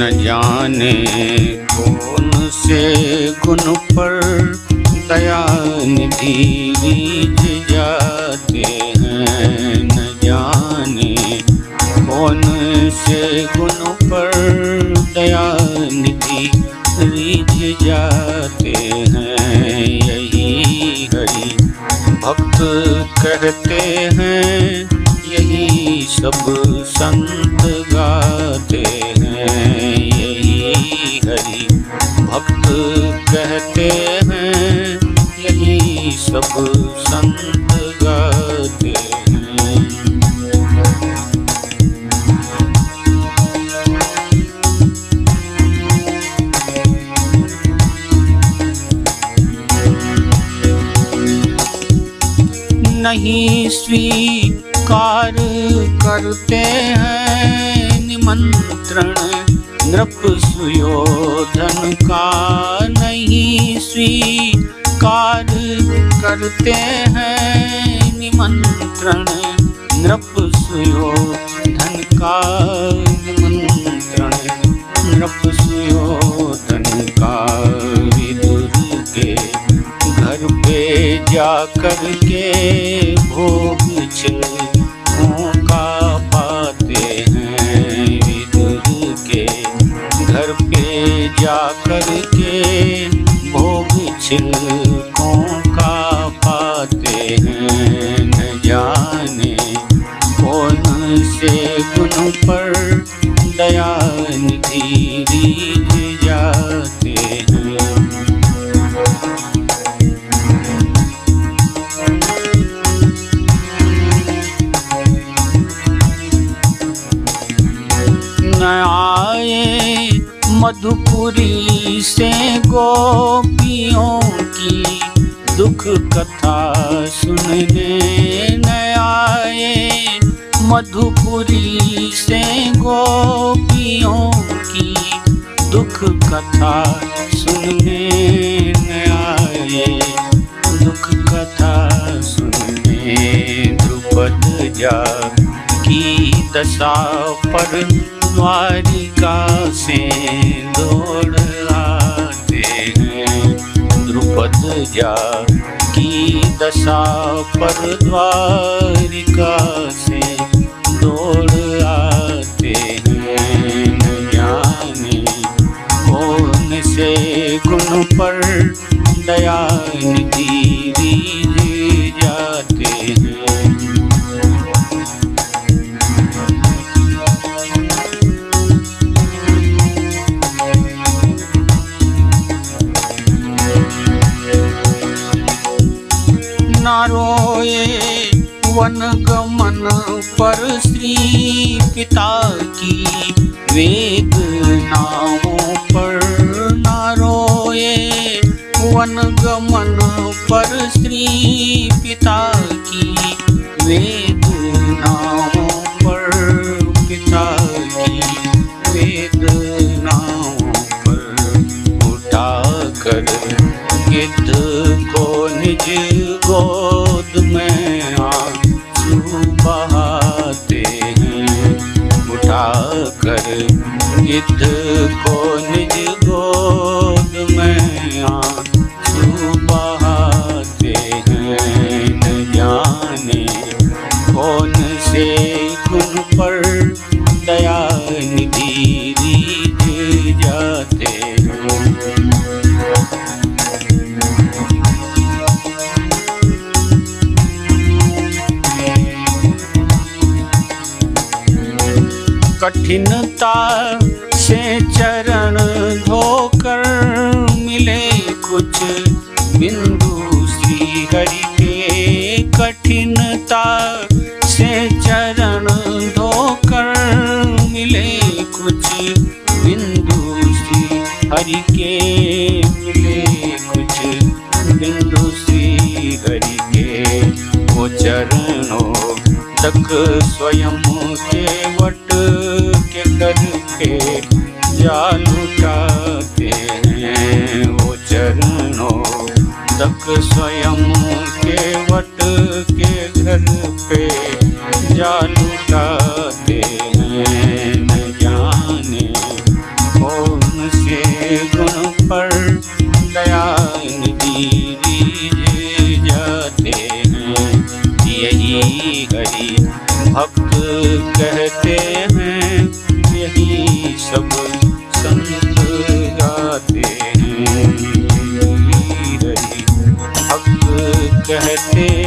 न जाने कौन से गुण पर दया निधि रीझ जाते हैं। न जाने कौन से गुण पर दया निधि रीझ जाते हैं। यही हरि भक्त कहते हैं, यही सब संत सब संत गाते नहीं स्वीकार करते हैं निमंत्रण नृप सुयोधन का। नहीं स्वीकार करते हैं निमंत्रण नृप सुयोधन का निमंत्रण नृप सुयोधन का विदुर के घर पे जा कर के भोग छिलकों का पाते हैं विदुर के घर पे जा कर के भोग छिलकों पर दया रीझ जाते हैं। आए मधुपुरी से गोपियों की दुख कथा सुनने न आए मधुपुरी से गोपियों की दुख कथा सुनने आए। दुख कथा सुनने द्रुपद जा की दशा पर द्वारिका से दौड़ आते हैं। द्रुपद जा की दशा पर द्वारिका से वन गमन पर श्री पिता की वेद वेदनाओं पर न रोए। वन गमन पर श्री पिता की वेद वेदनाओं पर, पिता की वेदनाओं पर उठा कर गिद्ध को निज गोद में उठा कर गिद्ध को निज गोद में आँसू बहाते हैं न जाने कौन से कठिनता से चरण धोकर मिले कुछ बिंदु श्री हरि के कठिनता से चरण धोकर मिले कुछ बिंदु श्री हरि के मिले कुछ बिंदु श्री हरि के वो चरणों तक स्वयं के वट के कर के जा लुटाते हैं वो चरणों तक स्वयं के वट के घर पे जा लुटाते हैं। न जाने गुण पर दया निधि जाते हैं। यही हरि भक्त कहते कहते हैं